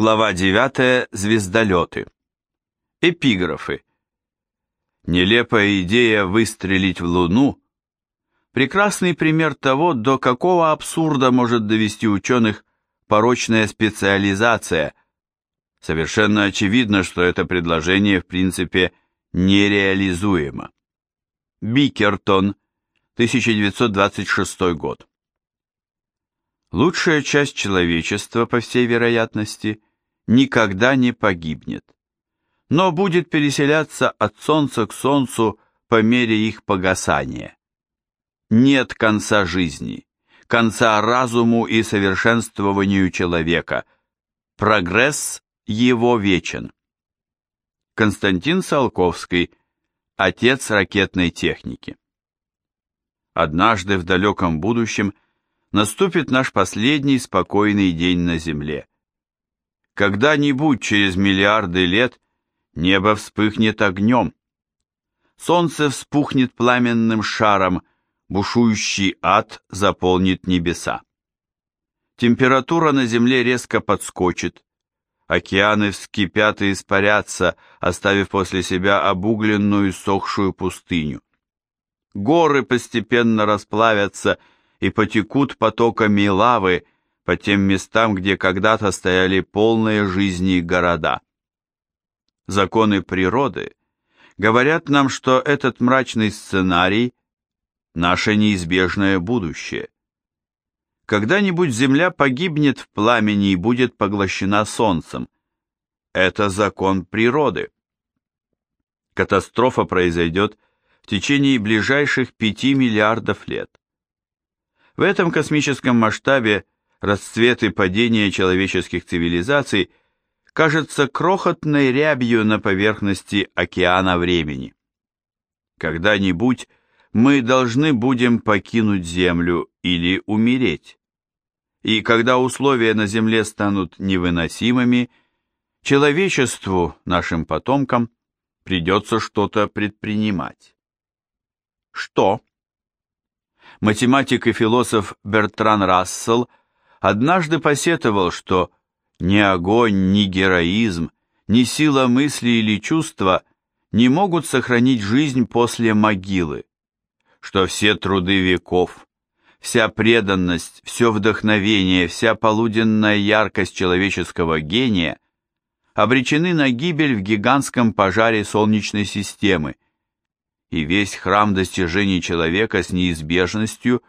Глава 9. Звездолеты. Эпиграфы. Нелепая идея выстрелить в Луну – прекрасный пример того, до какого абсурда может довести ученых порочная специализация. Совершенно очевидно, что это предложение в принципе нереализуемо. Бикертон, 1926 год. Лучшая часть человечества, по всей вероятности, никогда не погибнет, но будет переселяться от солнца к солнцу по мере их погасания. Нет конца жизни, конца разуму и совершенствованию человека. Прогресс его вечен. Константин Салковский, отец ракетной техники. Однажды в далеком будущем – наступит наш последний спокойный день на Земле. Когда-нибудь через миллиарды лет небо вспыхнет огнем, солнце вспухнет пламенным шаром, бушующий ад заполнит небеса. Температура на Земле резко подскочит, океаны вскипят и испарятся, оставив после себя обугленную сохшую пустыню. Горы постепенно расплавятся и потекут потоками лавы по тем местам, где когда-то стояли полные жизни города. Законы природы говорят нам, что этот мрачный сценарий – наше неизбежное будущее. Когда-нибудь Земля погибнет в пламени и будет поглощена Солнцем. Это закон природы. Катастрофа произойдет в течение ближайших пяти миллиардов лет. В этом космическом масштабе расцвет и падение человеческих цивилизаций кажется крохотной рябью на поверхности океана времени. Когда-нибудь мы должны будем покинуть Землю или умереть. И когда условия на Земле станут невыносимыми, человечеству, нашим потомкам, придется что-то предпринимать. Что? математик и философ Бертран Рассел однажды посетовал, что ни огонь, ни героизм, ни сила мысли или чувства не могут сохранить жизнь после могилы, что все труды веков, вся преданность, все вдохновение, вся полуденная яркость человеческого гения обречены на гибель в гигантском пожаре Солнечной системы – и весь храм достижений человека с неизбежностью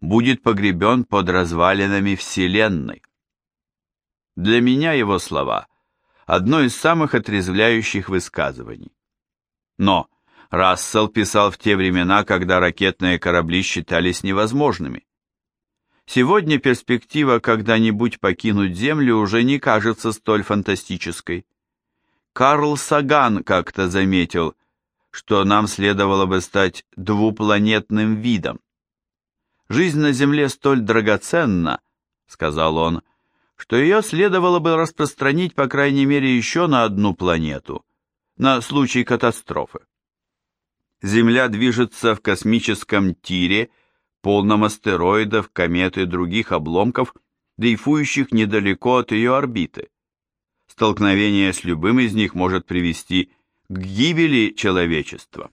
будет погребен под развалинами Вселенной. Для меня его слова – одно из самых отрезвляющих высказываний. Но Рассел писал в те времена, когда ракетные корабли считались невозможными. Сегодня перспектива когда-нибудь покинуть Землю уже не кажется столь фантастической. Карл Саган как-то заметил – что нам следовало бы стать двупланетным видом. Жизнь на Земле столь драгоценна, сказал он, что ее следовало бы распространить по крайней мере еще на одну планету, на случай катастрофы. Земля движется в космическом тире, полном астероидов, комет и других обломков, дрейфующих недалеко от ее орбиты. Столкновение с любым из них может привести к гибели человечества.